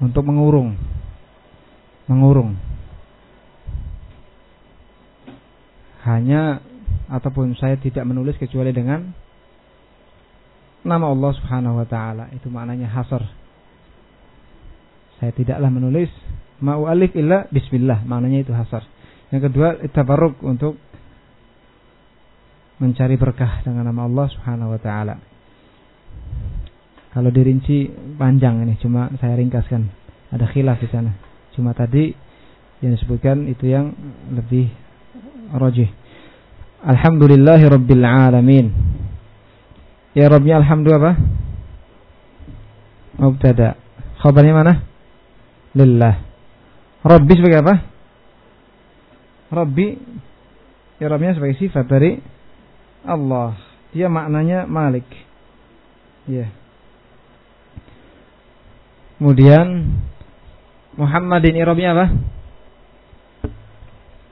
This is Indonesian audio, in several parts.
untuk mengurung. Mengurung. Hanya ataupun saya tidak menulis kecuali dengan nama Allah Subhanahu wa taala. Itu maknanya hasar saya tidaklah menulis mau alif illa bismillah. Maknanya itu hasar yang kedua tabarruk untuk mencari berkah dengan nama Allah Subhanahu wa taala kalau dirinci panjang ini. Cuma saya ringkaskan. Ada khilaf di sana. Cuma tadi yang disebutkan itu yang lebih rajih. Alhamdulillahi Rabbil Alamin. Ya Rabbnya Alhamdulillah apa? Mubtada. Khabarnya mana? Lillah. Rabbi sebagai apa? Rabbi. Ya Rabbnya sebagai sifat dari Allah. Dia maknanya Malik. Ya Kemudian Muhammadin Irabnya apa?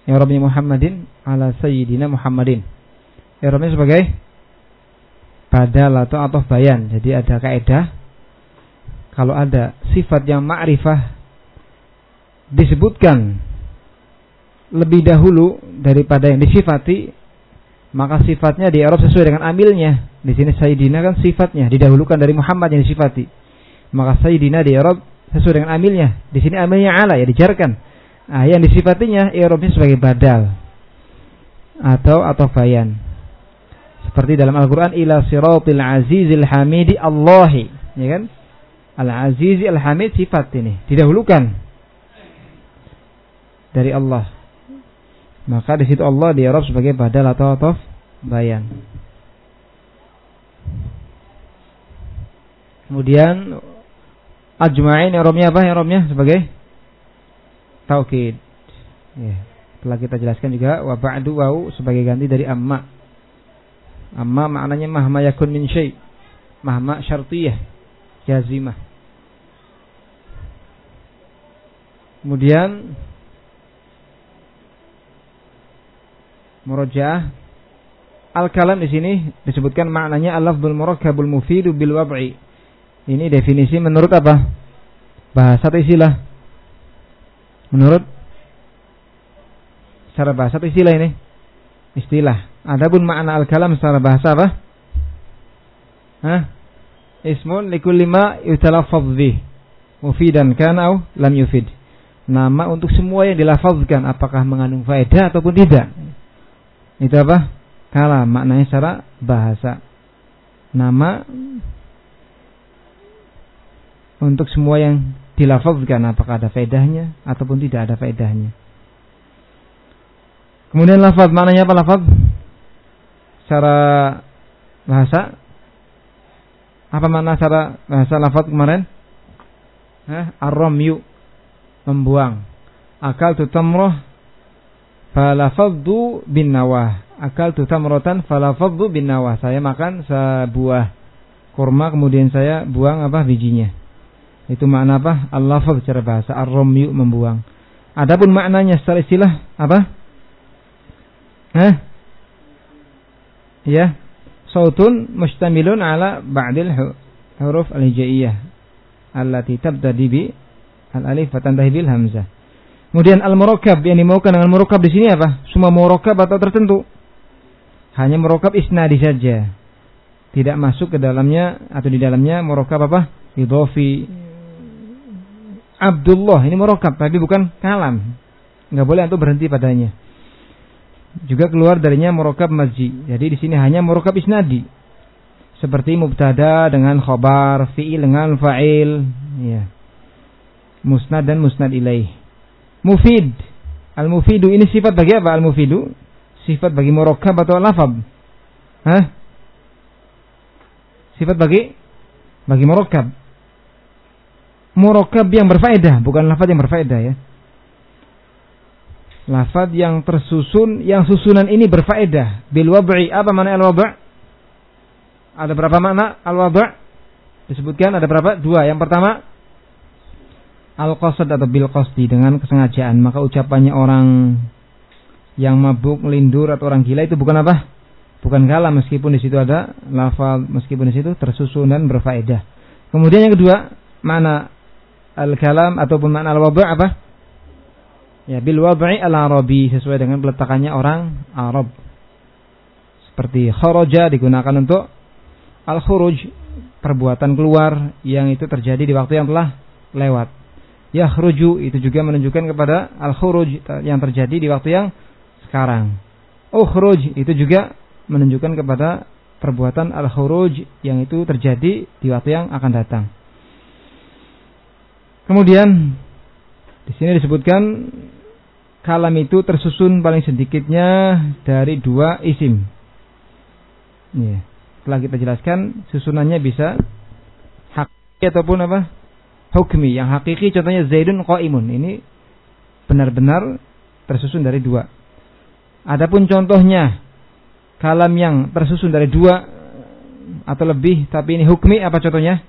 Irabnya Muhammadin ala Sayyidina Muhammadin Irabnya sebagai badal atau atau bayan. Jadi ada kaidah kalau ada sifat yang ma'rifah disebutkan lebih dahulu daripada yang disifati maka sifatnya di Arab sesuai dengan amilnya. Di sini Sayyidina kan sifatnya didahulukan dari Muhammad yang disifati. Maka Sayyidina di Arab sesuai dengan amilnya. Di sini amilnya ala ya dijarkan. Nah, yang disifatinya Arabnya sebagai badal atau atau bayan. Seperti dalam Al-Quran ila siratil azizil hamidi Allahi. Ya kan? Al-azizi al-hamid sifat ini. Didahulukan. Dari Allah. Maka di situ Allah di Arab sebagai badal atau atof bayan. Kemudian ajma'in Arabnya apa? Arabnya sebagai taukid. Ya. Telah kita jelaskan juga wa ba'du wau sebagai ganti dari amma Amma maknanya mahma yakun min syai. Mahma syartiyah. Jazimah. Kemudian murojaah al-kalam di sini disebutkan maknanya al-lafdzul murakkabul mufidu bil wab'i. Ini definisi menurut apa? Bahasa atau istilah? Menurut secara bahasa atau istilah ini? Istilah. Adapun makna al-kalam secara bahasa apa? Hah? Ismun likulli ma yutalaffadh bih. Mufidan kana au lam yufid. Nama untuk semua yang dilafazkan apakah mengandung faedah ataupun tidak. Itu apa? Kalam maknanya secara bahasa. Nama untuk semua yang dilafazkan apakah ada faedahnya ataupun tidak ada faedahnya. Kemudian lafaz maknanya apa lafaz? secara bahasa apa makna secara bahasa lafaz kemarin? Eh, ar-ramyu membuang. Akal tu tamroh falafaddu bin nawah. Akal tu tamrotan falafaddu bin nawah. Saya makan sebuah kurma kemudian saya buang apa bijinya. Itu makna apa? Al-lafaz secara bahasa ar-ramyu membuang. Adapun maknanya secara istilah apa? Eh? ya sautun mustamilun ala ba'dil huruf al-hijaiyah allati tabtadi bi al-alif wa bil hamzah. Kemudian al-murakkab yang dimaukan dengan murakkab di sini apa? Semua murakkab atau tertentu. Hanya murakkab isnadi saja. Tidak masuk ke dalamnya atau di dalamnya murakkab apa? Idhofi Abdullah ini murakkab tapi bukan kalam. Enggak boleh untuk berhenti padanya juga keluar darinya murokab maji. Jadi di sini hanya murokab isnadi. Seperti mubtada dengan khobar, fi'il dengan fa'il, ya. Musnad dan musnad ilaih. Mufid. Al-mufidu ini sifat bagi apa al-mufidu? Sifat bagi murokab atau lafab? Hah? Sifat bagi bagi murokab. Murokab yang berfaedah, bukan lafaz yang berfaedah ya. Lafad yang tersusun, yang susunan ini berfaedah. Bil wab'i, apa makna al wab' Ada berapa makna al wab' Disebutkan ada berapa? Dua. Yang pertama, al-qasad atau bil qasdi dengan kesengajaan. Maka ucapannya orang yang mabuk, lindur atau orang gila itu bukan apa? Bukan kalam meskipun di situ ada lafal, meskipun di situ tersusun dan berfaedah. Kemudian yang kedua, mana al-kalam ataupun makna al-wadu' apa? Ya, bil wad'i al-arabi sesuai dengan peletakannya orang Arab. Seperti kharaja digunakan untuk al-khuruj, perbuatan keluar yang itu terjadi di waktu yang telah lewat. Yakhruju itu juga menunjukkan kepada al-khuruj yang terjadi di waktu yang sekarang. Ukhruj itu juga menunjukkan kepada perbuatan al-khuruj yang itu terjadi di waktu yang akan datang. Kemudian di sini disebutkan kalam itu tersusun paling sedikitnya dari dua isim. Ya. Setelah kita jelaskan susunannya bisa hakiki ataupun apa? Hukmi. Yang hakiki contohnya Zaidun Qaimun. Ini benar-benar tersusun dari dua. Adapun contohnya kalam yang tersusun dari dua atau lebih tapi ini hukmi apa contohnya?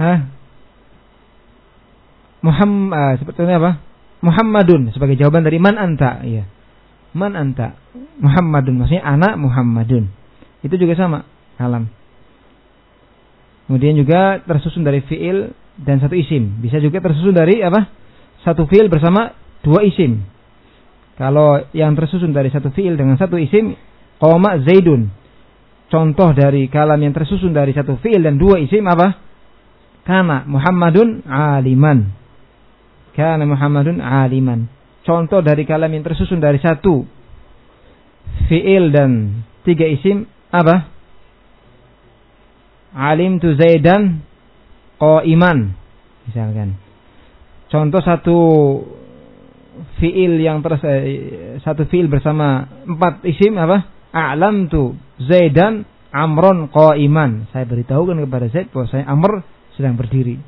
Hah? Muhammad uh, sebetulnya apa? Muhammadun sebagai jawaban dari man anta, iya. Man anta? Muhammadun maksudnya anak Muhammadun. Itu juga sama kalam. Kemudian juga tersusun dari fiil dan satu isim. Bisa juga tersusun dari apa? Satu fiil bersama dua isim. Kalau yang tersusun dari satu fiil dengan satu isim, koma zaidun. Contoh dari kalam yang tersusun dari satu fiil dan dua isim apa? Kana Muhammadun aliman. Kana Muhammadun aliman. Contoh dari kalam yang tersusun dari satu fiil dan tiga isim apa? Alim tu Zaidan iman misalkan. Contoh satu fiil yang terus eh, satu fiil bersama empat isim apa? A'lam tu Zaidan Amron iman. Saya beritahukan kepada Zaid bahwa saya Amr sedang berdiri.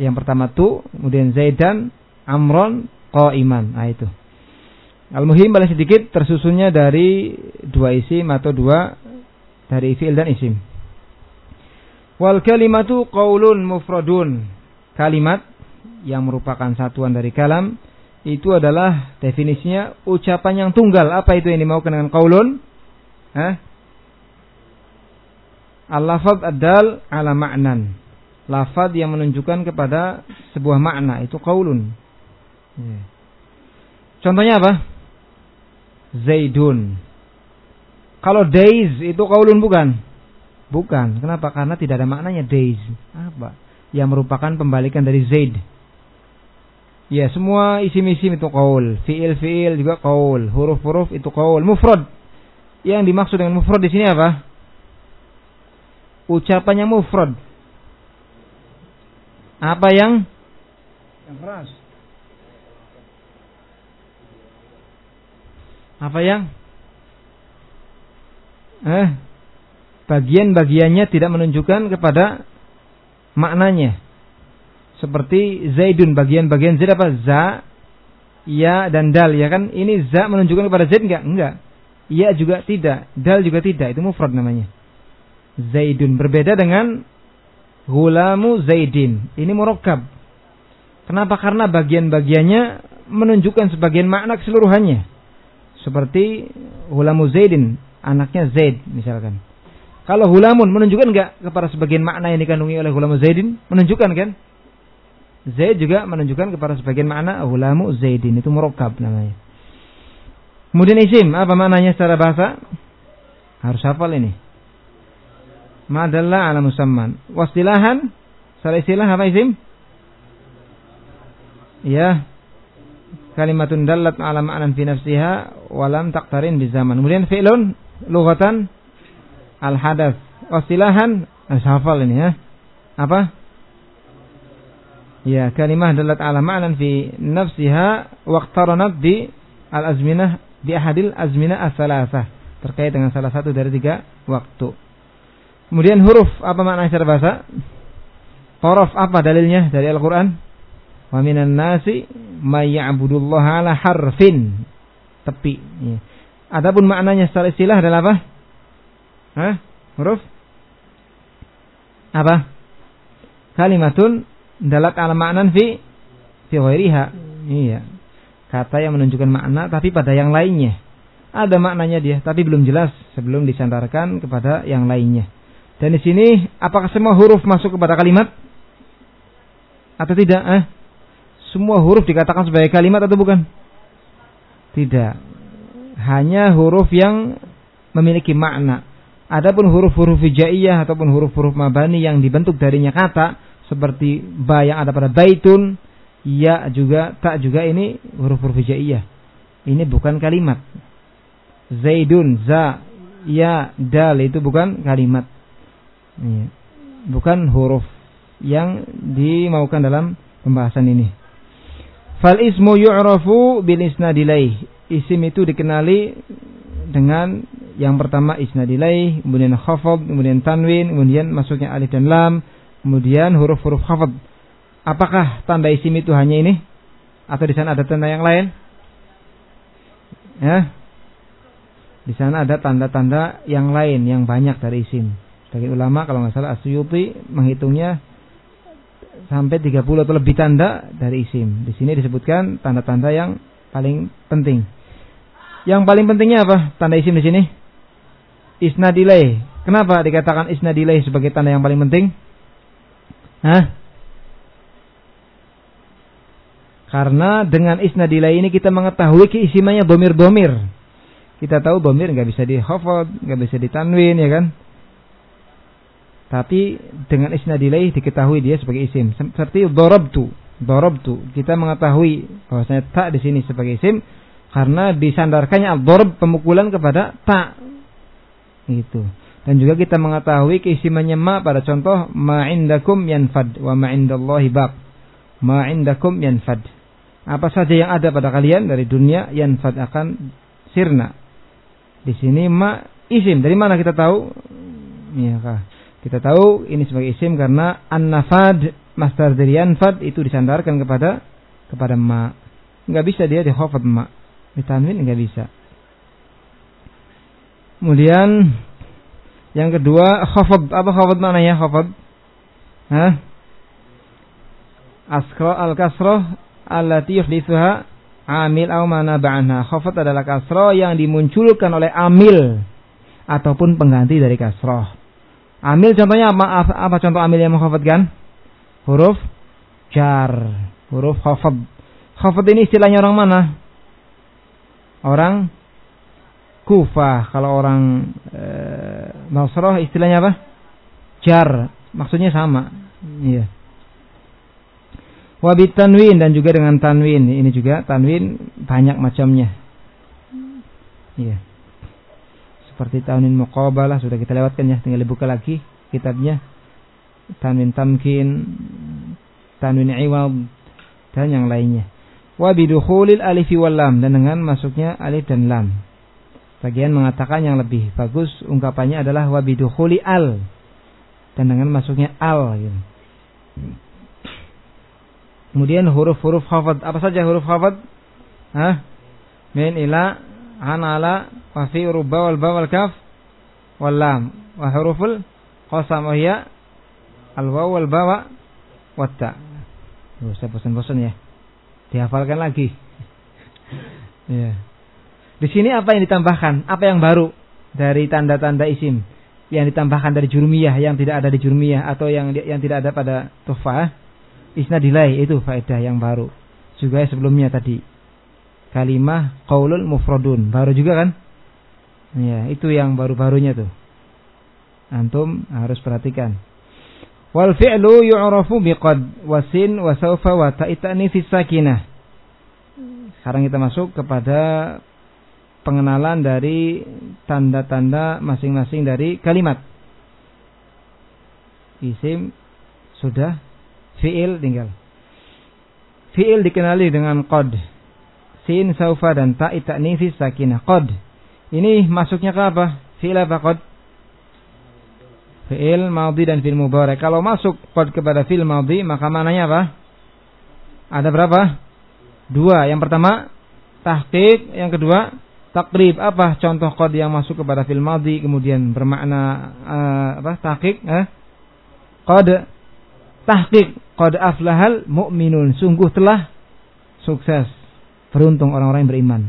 Yang pertama tu, kemudian Zaidan, Amron, iman. Nah itu. Al-Muhim paling sedikit tersusunnya dari dua isim atau dua dari fi'il dan isim. Wal kalimatu qaulun mufradun. Kalimat yang merupakan satuan dari kalam itu adalah definisinya ucapan yang tunggal. Apa itu yang dimaukan dengan qaulun? Hah? Al-lafadz ad-dal ala ma'nan lafad yang menunjukkan kepada sebuah makna itu kaulun. Ya. Contohnya apa? Zaidun. Kalau days itu kaulun bukan? Bukan. Kenapa? Karena tidak ada maknanya days. Apa? Yang merupakan pembalikan dari Zaid. Ya, semua isim-isim itu kaul. Fiil-fiil juga kaul. Huruf-huruf itu kaul. Mufrad. Yang dimaksud dengan mufrad di sini apa? Ucapannya mufrad apa yang yang keras? Apa yang eh bagian-bagiannya tidak menunjukkan kepada maknanya. Seperti Zaidun bagian-bagian Zaid apa? Za, ya dan dal ya kan? Ini za menunjukkan kepada Zaid enggak? Enggak. Ya juga tidak, dal juga tidak. Itu mufrad namanya. Zaidun berbeda dengan Gulamu Zaidin. Ini murakkab. Kenapa? Karena bagian-bagiannya menunjukkan sebagian makna keseluruhannya. Seperti Gulamu Zaidin, anaknya Zaid misalkan. Kalau hulamun menunjukkan enggak kepada sebagian makna yang dikandungi oleh hulamu Zaidin? Menunjukkan kan? Zaid juga menunjukkan kepada sebagian makna hulamu Zaidin. Itu murakkab namanya. Kemudian isim, apa maknanya secara bahasa? Harus hafal ini madalla ala musamman. Wasilahan, salah istilah apa isim? Ya. Kalimatun dallat ala ma'nan fi nafsiha walam taqtarin bi zaman. Kemudian fi'lun lughatan al hadath. Wasilahan, hafal ini ya. Apa? Ya, kalimah dallat ala ma'nan fi nafsiha waqtaranat bi al azminah bi ahadil azminah as-salasah terkait dengan salah satu dari tiga waktu. Kemudian huruf apa makna secara bahasa? Huruf apa dalilnya dari Al-Qur'an? Wa minan nasi may ya'budullaha ala harfin. Tepi. Ya. Adapun maknanya secara istilah adalah apa? Hah? Huruf? Apa? Kalimatun dalat ala maknan fi fi ghairiha. Iya. Kata yang menunjukkan makna tapi pada yang lainnya. Ada maknanya dia tapi belum jelas sebelum disandarkan kepada yang lainnya. Dan di sini apakah semua huruf masuk kepada kalimat? atau tidak? Eh? Semua huruf dikatakan sebagai kalimat atau bukan? Tidak. Hanya huruf yang memiliki makna. Adapun huruf-huruf hijaiyah ataupun huruf-huruf mabani yang dibentuk darinya kata seperti ba yang ada pada baitun, ya juga, tak juga ini huruf-huruf hijaiyah. Ini bukan kalimat. Zaidun, za, ya, dal itu bukan kalimat. Iya. Bukan huruf yang dimaukan dalam pembahasan ini. Fal ismu yu'rafu bil isnadilaih. Isim itu dikenali dengan yang pertama isnadilai, kemudian khafad, kemudian tanwin, kemudian masuknya alif dan lam, kemudian huruf-huruf khafad. Apakah tanda isim itu hanya ini? Atau di sana ada tanda yang lain? Ya. Di sana ada tanda-tanda yang lain yang banyak dari isim. Bagi ulama kalau nggak salah Asyuti menghitungnya sampai 30 atau lebih tanda dari isim. Di sini disebutkan tanda-tanda yang paling penting. Yang paling pentingnya apa? Tanda isim di sini? Isnadilai. Kenapa dikatakan isnadilai sebagai tanda yang paling penting? Hah? Karena dengan isnadilai ini kita mengetahui keisimannya domir-domir. Kita tahu domir nggak bisa di hafad, nggak bisa ditanwin, ya kan? Tapi dengan isnadilai diketahui dia sebagai isim. Seperti dorobtu. Dorobtu. Kita mengetahui bahwasanya tak di sini sebagai isim karena disandarkannya al-darb pemukulan kepada ta. Itu. Dan juga kita mengetahui keistimewaan ma pada contoh ma indakum yanfad wa ma indallahi baq. Ma indakum yanfad. Apa saja yang ada pada kalian dari dunia yanfad akan sirna. Di sini ma isim. Dari mana kita tahu? Iya kah? Kita tahu ini sebagai isim karena an-nafad masdar dari yanfad itu disandarkan kepada kepada ma. Enggak bisa dia dihafad ma ditanwin nggak bisa. Kemudian yang kedua khafad apa khafad ya khafad? Hah? Asra al kasroh allati yuhdithuha amil au mana ba'anha. Khafad adalah kasroh yang dimunculkan oleh amil ataupun pengganti dari kasroh. Amil contohnya apa? Apa contoh amil yang mengkhafadkan? Huruf jar, huruf khafad. Khafad ini istilahnya orang mana? orang Kufah. Kalau orang e, istilahnya apa? Jar. Maksudnya sama. Iya. Wabit tanwin dan juga dengan tanwin. Ini juga tanwin banyak macamnya. Iya. Seperti tanwin muqabalah sudah kita lewatkan ya, tinggal dibuka lagi kitabnya. Tanwin tamkin, tanwin iwab dan yang lainnya wa bidukhulil alifi wal lam dan dengan masuknya alif dan lam. Bagian mengatakan yang lebih bagus ungkapannya adalah wa bidukhuli al dan dengan masuknya al gitu. Kemudian huruf-huruf khafad. Apa saja huruf khafad? Hah? Min ila an ala wa fi ruba wal ba wal kaf wal lam wa huruful qasam wa hiya al waw wal ba wa ta. Oh, saya bosan-bosan ya dihafalkan lagi. ya. Di sini apa yang ditambahkan? Apa yang baru dari tanda-tanda isim yang ditambahkan dari jurumiyah yang tidak ada di jurumiyah atau yang yang tidak ada pada tuhfah? Isnadilai itu faedah yang baru. Juga sebelumnya tadi kalimah qaulul mufradun baru juga kan? Ya, itu yang baru-barunya tuh. Antum harus perhatikan. Wal fi'lu yu'rafu biqad wasin wa sawfa wa ta'itani fi sakinah. Sekarang kita masuk kepada pengenalan dari tanda-tanda masing-masing dari kalimat. Isim sudah, fi'il tinggal. Fi'il dikenali dengan qad. Sin, saufa dan ta fi sakinah. Qad. Ini masuknya ke apa? Fi'il apa qad? fi'il madhi dan fi'il mubarak. Kalau masuk qad kepada fi'il madhi maka mananya apa? Ada berapa? Dua. Yang pertama tahqiq, yang kedua takrib. Apa contoh qad yang masuk kepada fi'il madhi kemudian bermakna uh, apa? Tahqiq, eh? Qad tahqiq, qad aflahal mu'minun. Sungguh telah sukses. Beruntung orang-orang yang beriman.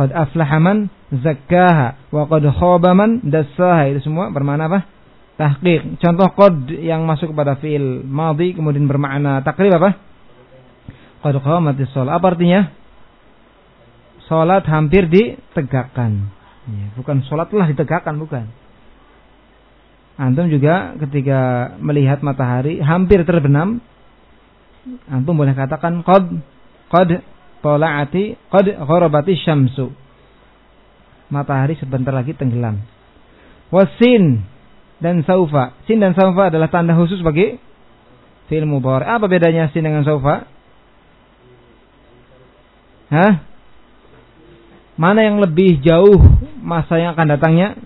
Qad aflaha man zakkaha wa qad khaba man dassaha. Itu semua bermakna apa? tahqiq. Contoh qad yang masuk kepada fiil madhi kemudian bermakna takrib apa? Qad qamatis shalah. Apa artinya? Salat hampir ditegakkan. Ya, bukan salatlah ditegakkan, bukan. Antum juga ketika melihat matahari hampir terbenam, antum boleh katakan qad qad tala'ati qad gharabati syamsu. Matahari sebentar lagi tenggelam. Wasin dan saufa. Sin dan saufa adalah tanda khusus bagi fi'il mudhari. Apa bedanya sin dengan saufa? Hah? Mana yang lebih jauh masa yang akan datangnya?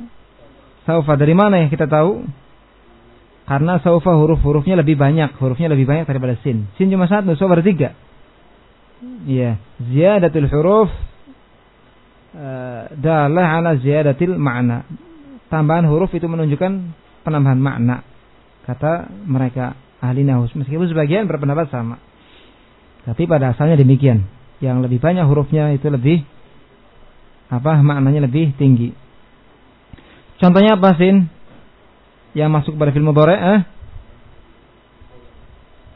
Saufa dari mana yang kita tahu? Karena saufa huruf-hurufnya lebih banyak, hurufnya lebih banyak daripada sin. Sin cuma satu, saufa ada tiga. Iya, ziyadatul huruf uh, dalah ala ziyadatil ma'na. Tambahan huruf itu menunjukkan penambahan makna kata mereka ahli nahus meskipun sebagian berpendapat sama tapi pada asalnya demikian. Yang lebih banyak hurufnya itu lebih apa maknanya lebih tinggi. Contohnya apa sin? Yang masuk pada film mudhari eh?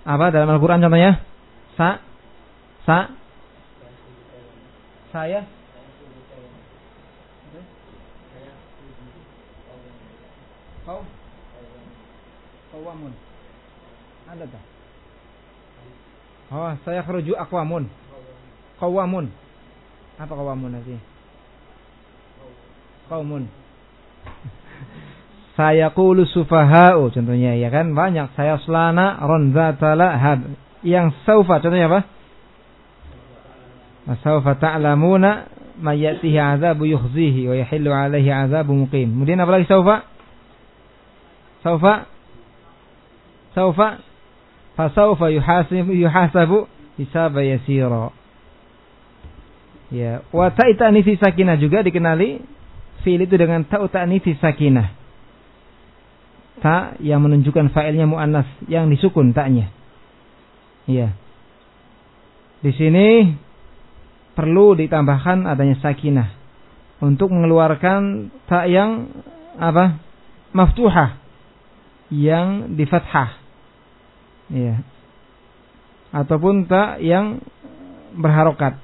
apa dalam Al-Qur'an contohnya? Sa sa saya kau Qawamun. Ada tak? Oh, saya kerujuk akwamun. Qawamun. Apa qawamun nanti? Qaumun. saya qulu sufaha'u contohnya ya kan banyak saya selana ronzatala had yang saufa contohnya apa saufa ta'lamuna ma ya'tihi 'adzabu yukhzihi wa yahillu 'alaihi 'adzabu muqim kemudian apa lagi saufa saufa saufa fasaufa yuhasibu yuhasabu hisaba yasira. Ya, wa ta'itani sakinah juga dikenali fi'il itu dengan ta'u ta'nitsi sakinah. Ta yang menunjukkan fa'ilnya muannas yang disukun taknya. Iya. Di sini perlu ditambahkan adanya sakinah untuk mengeluarkan ta yang apa? maftuhah yang di fathah Iya. Ataupun tak yang berharokat.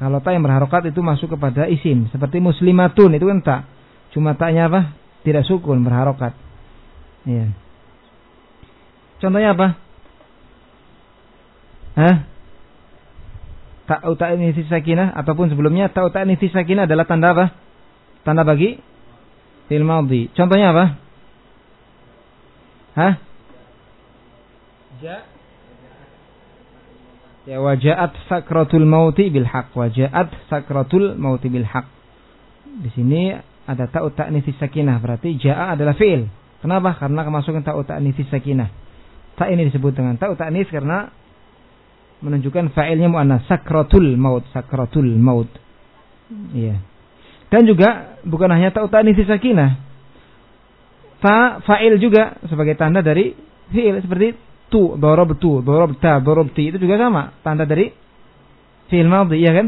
Kalau tak yang berharokat itu masuk kepada isim. Seperti muslimatun itu kan tak. Cuma taknya apa? Tidak sukun, berharokat. Iya. Contohnya apa? Hah? Tak utak ini sakinah ataupun sebelumnya tak utak ini sakinah adalah tanda apa? Tanda bagi fil Contohnya apa? Hah? Ja Ya wajaat sakratul mauti bil haq wajaat sakratul mauti bil haq. Di sini ada ta'u ta'nits sakinah berarti jaa adalah fi'il. Kenapa? Karena kemasukan ta'u ta'nits sakinah. Ta ini disebut dengan ta'u ta'nis karena menunjukkan fa'ilnya muannas sakratul maut sakratul maut. Iya. Dan juga bukan hanya ta'u ta'nits sakinah. Ta fa'il juga sebagai tanda dari fi'il seperti tu, darabtu, darabta, darabti itu juga sama, tanda dari fi'il madhi, ya kan?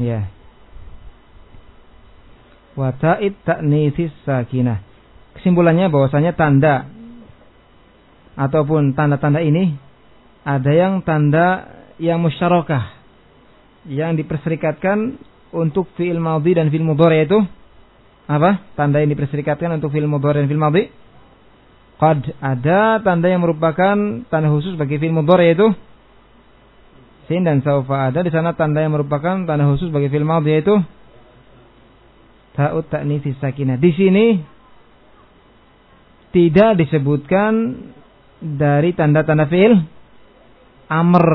Ya. Wa ta'id ta'nitsis sakinah. Kesimpulannya bahwasanya tanda ataupun tanda-tanda ini ada yang tanda yang musyarakah yang diperserikatkan untuk fi'il madhi dan fi'il mudhari itu apa? Tanda yang diperserikatkan untuk fi'il mudhari dan fi'il madhi Qad ada tanda yang merupakan tanda khusus bagi fi'il mudhari yaitu sin dan saufa ada di sana tanda yang merupakan tanda khusus bagi fi'il madhi yaitu ta'ut ta'nits sakinah. Di sini tidak disebutkan dari tanda-tanda fi'il amr.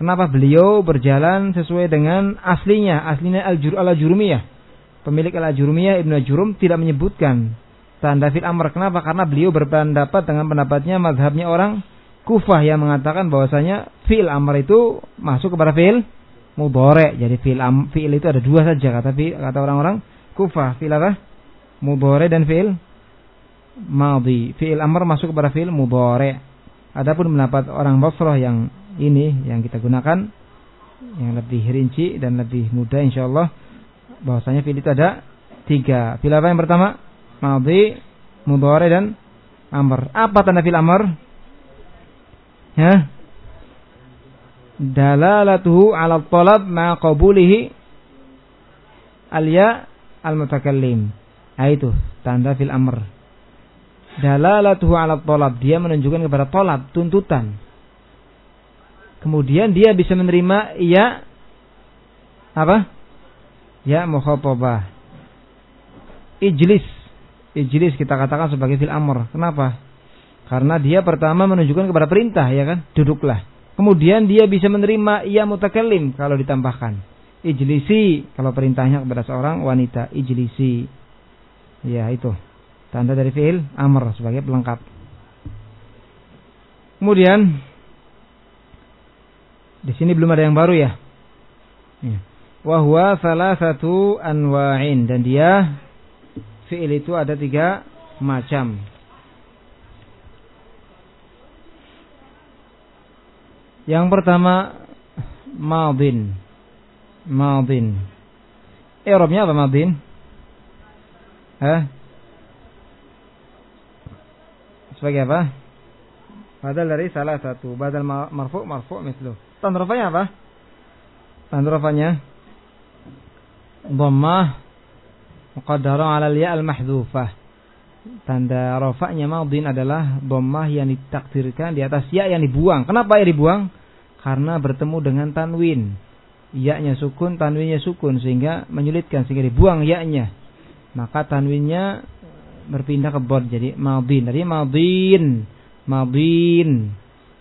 Kenapa beliau berjalan sesuai dengan aslinya, aslinya al-jurumiyah. Pemilik al-jurumiyah Ibnu Jurum tidak menyebutkan tanda fil amr. Kenapa? Karena beliau berpendapat dengan pendapatnya mazhabnya orang Kufah yang mengatakan bahwasanya fil amr itu masuk kepada fil mudhari. Jadi fil am, fil itu ada dua saja kata kata orang-orang Kufah. Fil apa? Mudhari dan fil madhi. Fil amr masuk kepada fil mudhari. Adapun pendapat orang Basrah yang ini yang kita gunakan yang lebih rinci dan lebih mudah insyaallah bahwasanya fil itu ada tiga. Fil apa yang pertama? madhi, mudhari dan amr. Apa tanda fil amr? Ya. Dalalatuhu 'ala talab ma qabulihi al-ya al-mutakallim. Nah, itu tanda fil amr. Dalalatuhu 'ala talab, dia menunjukkan kepada talab, tuntutan. Kemudian dia bisa menerima ya apa? Ya mukhatabah. Ijlis. Ijlis kita katakan sebagai fil amr. Kenapa? Karena dia pertama menunjukkan kepada perintah ya kan? Duduklah. Kemudian dia bisa menerima ya mutakallim kalau ditambahkan. Ijlisi kalau perintahnya kepada seorang wanita. Ijlisi. Ya itu. Tanda dari fi'il amr sebagai pelengkap. Kemudian di sini belum ada yang baru ya. ya wahwa salah satu anwa'in dan dia fi'il itu ada tiga macam. Yang pertama madin. Madin. Eropnya apa madin? Hah? Sebagai apa? Badal dari salah satu. Badal marfu marfu mislu. Tanrafanya apa? Tanrafanya dhammah muqaddara 'ala al-ya' al-mahdhufah. Tanda rafa'nya madin adalah dhammah yang ditakdirkan di atas ya yang dibuang. Kenapa ya dibuang? Karena bertemu dengan tanwin. Ya-nya sukun, tanwinnya sukun sehingga menyulitkan sehingga dibuang ya-nya. Maka tanwinnya berpindah ke bod jadi madin. Jadi madin, madin.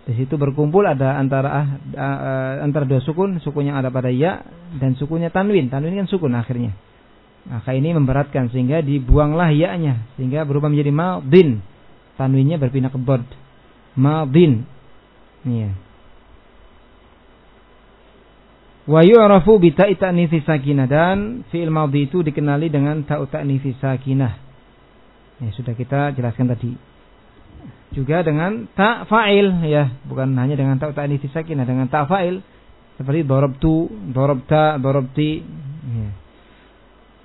Di situ berkumpul ada antara uh, antara dua sukun, sukun yang ada pada ya dan sukunya tanwin. Tanwin kan sukun akhirnya. Maka ini memberatkan sehingga dibuanglah ya-nya sehingga berubah menjadi madin. Tanwinnya berpindah ke bod. Madin. Iya. Wa yu'rafu bi ta'nitsi sakinah dan fi'il madhi itu dikenali dengan ta'u ta'nitsi sakinah. Ya, sudah kita jelaskan tadi. Juga dengan ta' fa'il ya, bukan hanya dengan ta'u ta'nitsi sakinah, dengan ta' fa'il seperti dorobtu, dorobta, dorobti. Ya.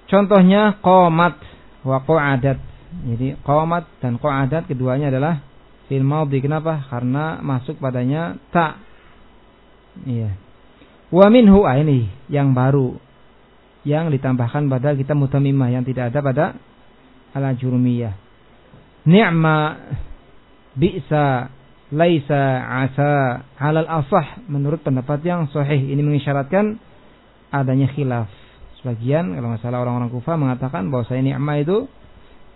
Contohnya qomat wa qa'adat. Jadi qomat dan qa'adat keduanya adalah fil madhi. Kenapa? Karena masuk padanya ta. Iya. Wa minhu ah, ini yang baru yang ditambahkan pada kita mutamimah yang tidak ada pada ala jurumiyah. Ni'ma bi'sa laisa asa halal asah menurut pendapat yang sahih ini mengisyaratkan adanya khilaf. Sebagian kalau masalah orang-orang kufa mengatakan bahwa saya ni'ma itu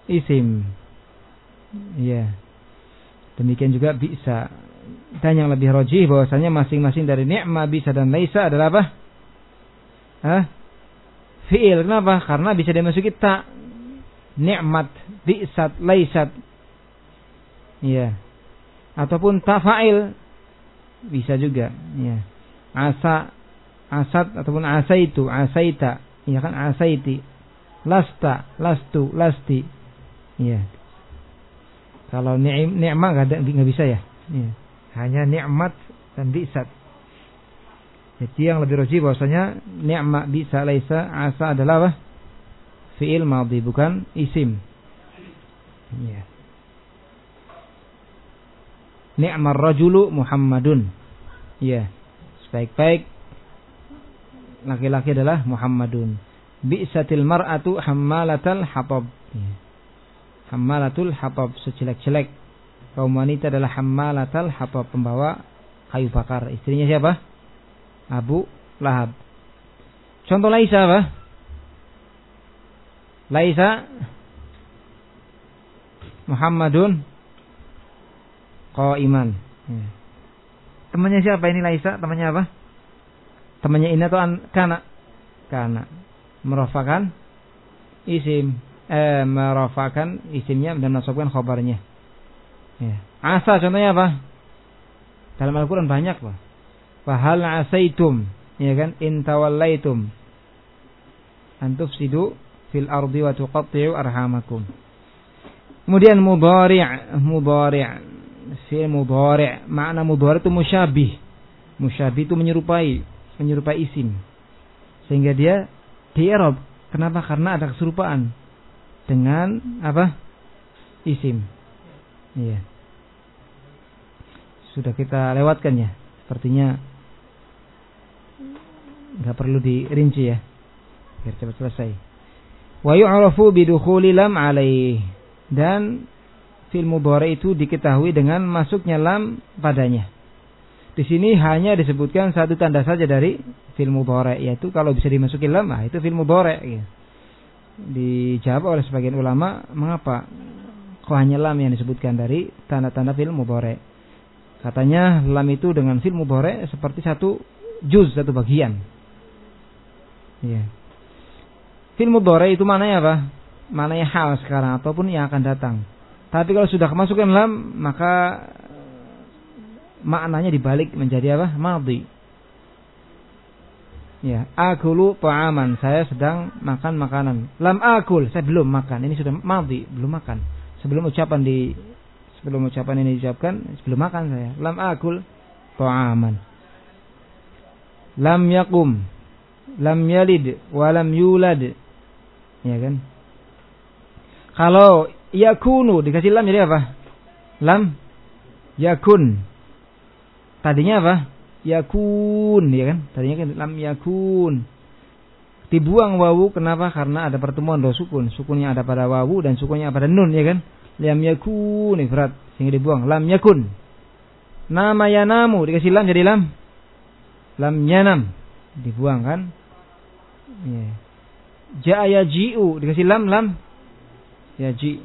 isim. Ya demikian juga bisa. Dan yang lebih rojih bahwasanya masing-masing dari ni'ma bisa dan laisa adalah apa? Hah? fi'il. Kenapa? Karena bisa dimasuki tak nikmat bi'sat laisat ya ataupun tafail bisa juga ya asa asat ataupun asaitu asaita. Ya kan asaiti. Lasta lastu lasti. Ya kalau ni'mah nggak ada nggak bisa ya. ya hanya nikmat dan bisat. Jadi yang lebih roji bahwasanya nikmat bisa laisa asa adalah apa fiil madhi bukan isim ya ni'mar rajulu Muhammadun. Ya, sebaik-baik laki-laki adalah Muhammadun. Bi'satil mar'atu hammalatal hatab. Ya. Hammalatul hatab sejelek-jelek. Kaum wanita adalah hammalatal hatab pembawa kayu bakar. Istrinya siapa? Abu Lahab. Contoh Laisa apa? Laisa Muhammadun iman. Ya. Temannya siapa ini Laisa? Temannya apa? Temannya ini atau an kana? Kana. Merofakan isim. Eh, merofakan isimnya dan masukkan khobarnya. Ya. Asa contohnya apa? Dalam Al-Quran banyak loh. Fahal asaitum. Ya kan? Intawallaitum. Antufsidu fil ardi wa tuqatti'u arhamakum. Kemudian mudhari' mudhari' fi'il mudhari' makna mudhari' itu musyabih musyabih itu menyerupai menyerupai isim sehingga dia di Arab kenapa karena ada keserupaan dengan apa? Isim. Iya. Sudah kita lewatkan ya. Sepertinya nggak perlu dirinci ya. Biar cepat selesai. Wa yu'rafu bidukhuli lam alaih. Dan fil mudhari itu diketahui dengan masuknya lam padanya. Di sini hanya disebutkan satu tanda saja dari fil mudhari yaitu kalau bisa dimasuki lam nah itu fil mudhari ya. Dijawab oleh sebagian ulama mengapa kok hanya lam yang disebutkan dari tanda-tanda fil mudhari. Katanya lam itu dengan fil mudhari seperti satu juz satu bagian. Ya. Fil mudhari itu mananya apa? Mananya hal sekarang ataupun yang akan datang. Tapi kalau sudah kemasukan lam maka maknanya dibalik menjadi apa? Madhi. Ya, akulu ta'aman. Saya sedang makan makanan. Lam akul, saya belum makan. Ini sudah madhi, belum makan. Sebelum ucapan di sebelum ucapan ini diucapkan, sebelum makan saya. Lam akul ta'aman. Lam yakum. Lam yalid wa lam yulad. Ya kan? Kalau yakunu dikasih lam jadi apa? Lam yakun. Tadinya apa? Yakun, ya kan? Tadinya kan lam yakun. Dibuang wawu kenapa? Karena ada pertemuan dua sukun. Sukunnya ada pada wawu dan sukunnya pada nun, ya kan? Lam yakun ifrat sehingga dibuang. Lam yakun. Nama yanamu dikasih lam jadi lam. Lam yanam dibuang kan? Ya. Ja'a yaji'u dikasih lam lam yaji.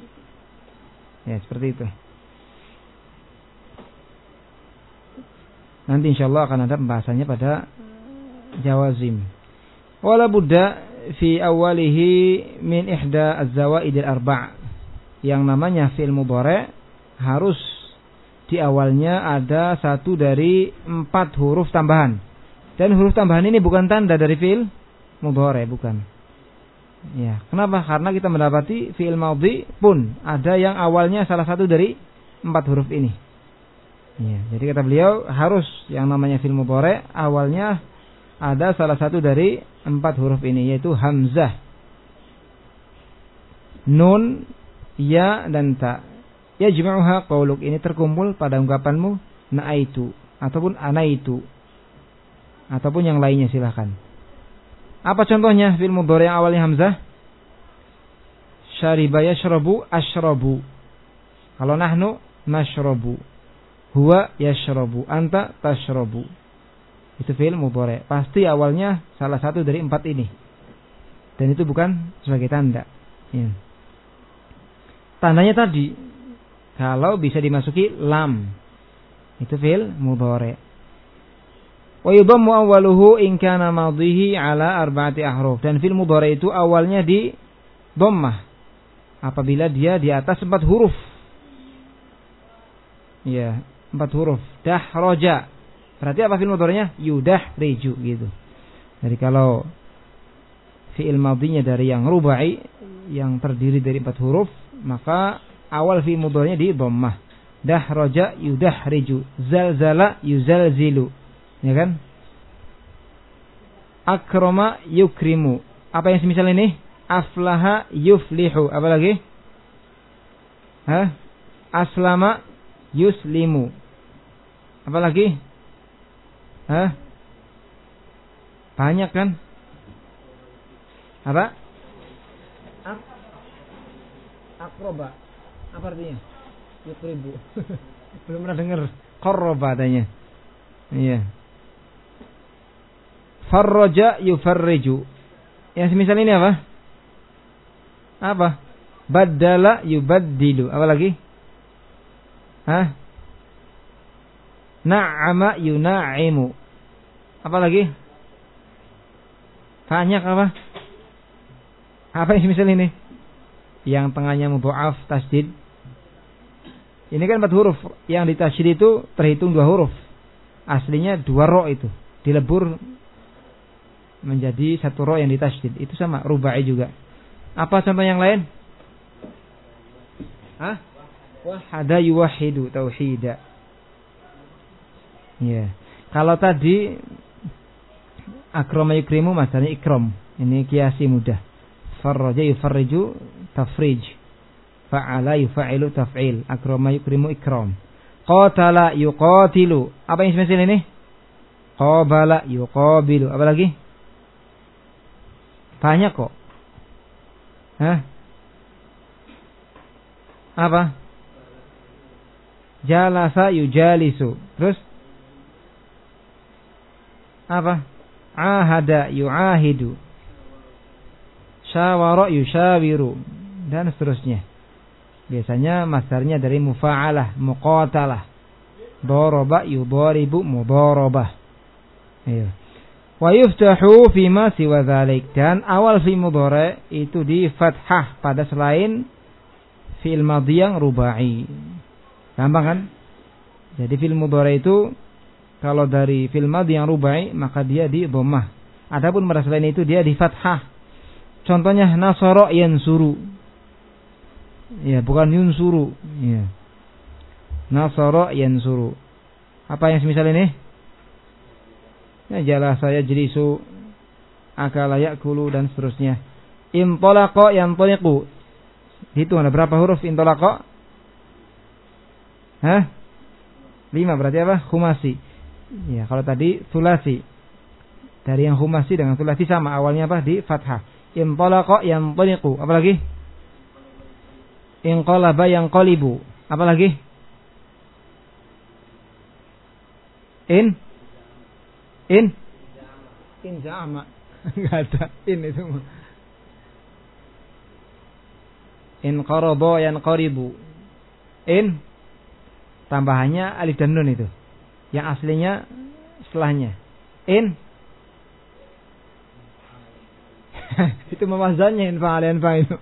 Ya, seperti itu. Nanti insya Allah akan ada pembahasannya pada jawazim. Wala buddha fi awalihi min ihda az-zawaid al-arba' yang namanya fi'il mudhari harus di awalnya ada satu dari empat huruf tambahan. Dan huruf tambahan ini bukan tanda dari fi'il mudhari, bukan. Ya, kenapa? Karena kita mendapati fi'il madhi pun ada yang awalnya salah satu dari empat huruf ini. Ya, jadi kata beliau harus yang namanya fi'il mudhari awalnya ada salah satu dari empat huruf ini yaitu hamzah, nun, ya dan ta. Ya jum'uha qauluk ini terkumpul pada ungkapanmu na'aitu ataupun anaitu ataupun yang lainnya silahkan. Apa contohnya fil mudhari yang awalnya hamzah? Syariba yashrabu ashrabu. Kalau nahnu nashrabu. Huwa yashrabu, anta tashrabu. Itu fi'il mudhari. Pasti awalnya salah satu dari empat ini. Dan itu bukan sebagai tanda. Ya. Tandanya tadi kalau bisa dimasuki lam. Itu fi'il mudhari. Wa yudammu awwaluhu in kana madhihi ala arba'ati ahruf. Dan fil mudhari itu awalnya di dhammah apabila dia di atas empat huruf. Ya, empat huruf. Dah roja. Berarti apa fil mudhari'nya? Yudah riju gitu. Jadi kalau fi'il madhinya dari yang rubai yang terdiri dari empat huruf, maka awal fi'il mudhari'nya di dhammah. Dah roja yudah riju. Zalzala yuzalzilu Ya kan? Akroma yukrimu. Apa yang semisal ini? Aflaha yuflihu. Apa lagi? Hah? Aslama yuslimu. Apa lagi? Hah? Banyak kan? Apa? Ak akroba. Apa artinya? Yukribu. Belum pernah dengar. Korroba adanya. Iya. Farroja yufarriju. Yang semisal ini apa? Apa? Badala yubaddilu. Apa lagi? Hah? Na'ama yuna'imu. Apa lagi? Banyak apa? Apa yang semisal ini? Yang tengahnya mudha'af tasdid. Ini kan empat huruf. Yang di tasdid itu terhitung dua huruf. Aslinya dua ro itu. Dilebur menjadi satu roh yang ditasydid. Itu sama rubai juga. Apa contoh yang lain? Hah? Wahada yuwahidu tauhida. Ya. Kalau tadi akrama yukrimu masanya ikram. Ini kiasi mudah. Farraja yufarriju tafrij. Fa'ala yufa'ilu taf'il. Akrama yukrimu ikram. Qatala yuqatilu. Apa yang spesial ini? Qabala yuqabilu. Apa lagi? Banyak kok. Hah? Apa? Jalasa yujalisu. Terus? Apa? Ahada yu'ahidu. Syawara yushawiru. Dan seterusnya. Biasanya masdarnya dari mufa'alah, muqatalah. Doroba yudoribu mudorobah. Iya. Wa yuftahu fima siwa dhalik. Dan awal fi mudhari itu di fathah pada selain fi'il madhi yang rubai. Gampang kan? Jadi fi'il mudhari itu kalau dari fi'il madhi yang rubai maka dia di dhammah. Adapun pada selain itu dia di fathah. Contohnya nasara yansuru. Ya, bukan yunsuru. Ya. Nasara yansuru. Apa yang semisal ini? Ya jala saya jelisu akala yakulu dan seterusnya. Intolaqa yang toliku. Hitung ada berapa huruf intolaqa? Hah? Lima berarti apa? Humasi. Ya kalau tadi sulasi. Dari yang humasi dengan sulasi sama. Awalnya apa? Di fathah. Intolaqa yang toliku. Apalagi? Inqalaba qalibu. Apalagi? In In? In jama. Enggak ada in itu. In qaraba yan qaribu. In tambahannya alif dan nun itu. Yang aslinya setelahnya. In itu memazannya in fa'al yan itu.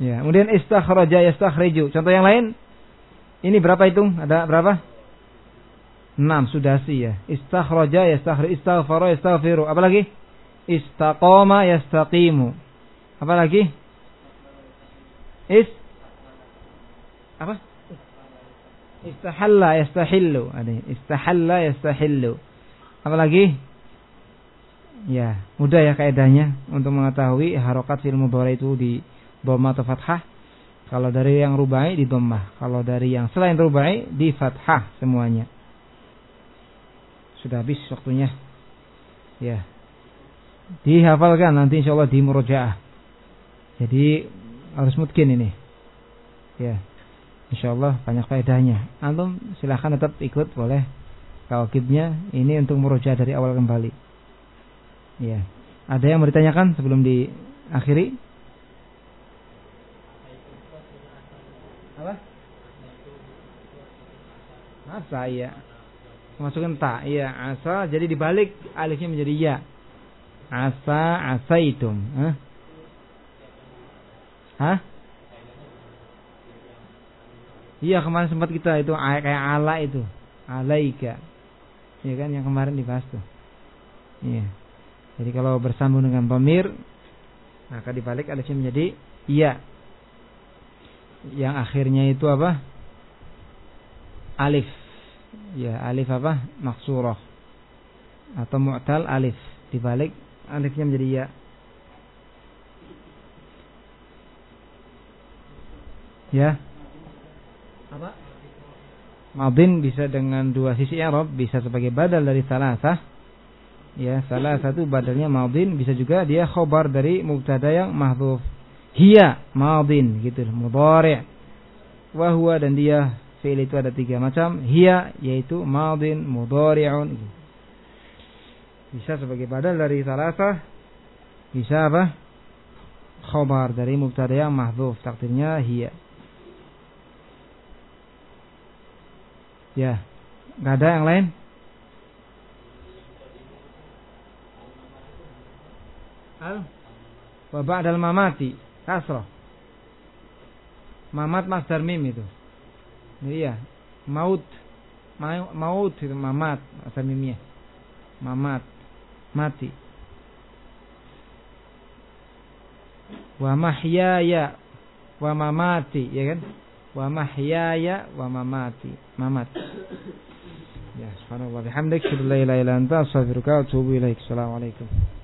Ya, kemudian istakhraja yastakhriju. Contoh yang lain? Ini berapa hitung? Ada berapa? Enam sudah sih ya. Istakhraja yastakhri istaghfara yastaghfiru. Apa lagi? Istaqama yastaqimu. Apa lagi? Is apa? Istahalla yastahillu. Ada istahalla yastahillu. Apa lagi? Ya, mudah ya kaidahnya untuk mengetahui harokat fil mudhari itu di dhamma atau fathah. Kalau dari yang rubai di dhammah, kalau dari yang selain rubai di fathah semuanya sudah habis waktunya. Ya. Dihafalkan nanti insya Allah di murojaah. Jadi harus mungkin ini. Ya. Insya Allah banyak faedahnya. Antum silahkan tetap ikut boleh. Kawakibnya ini untuk murojaah dari awal kembali. Ya. Ada yang mau ditanyakan sebelum diakhiri? Apa? Masa ya? Masukkan ta. Iya, asa jadi dibalik alifnya menjadi ya. Asa asaitum. Hah? Hah? Iya kemarin sempat kita itu kayak ala itu. Alaika. Iya kan yang kemarin dibahas tuh. Iya. Jadi kalau bersambung dengan pemir maka dibalik alifnya menjadi iya. Yang akhirnya itu apa? Alif ya alif apa? Maksurah. Atau mu'tal alif. Dibalik alifnya menjadi ya. Ya? Apa? Madin bisa dengan dua sisi Arab bisa sebagai badal dari salah sah ya salah satu badalnya madin. Bisa juga dia khobar dari mubtada yang mahdhuf. Hiya madin. Gitu mudhari' wa huwa dan dia fi'il itu ada tiga macam. Hiya yaitu madin mudhari'un bisa sebagai badal dari salasa bisa apa? Khobar dari mubtada yang mahdhuf. Takdirnya hiya. Ya nggak ada yang lain? Al wa ba'dal mamati. Kasrah mamat masdar mim itu Iya, maut. Maut itu mamat asal mimnya. Mamat, mati. Wa mahyaya wa mamati, ya kan? Wa mahyaya wa mamati, mamat. Ya, subhanallah bihamdik, la ilaha illa anta, astaghfiruka wa atubu ilaik. Assalamualaikum.